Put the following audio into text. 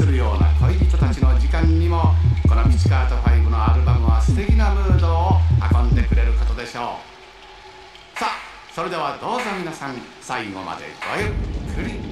するような恋人たちの時間にもこのピチカート5のアルバムは素敵なムードを運んでくれることでしょうさあそれではどうぞ皆さん最後までごゆっくり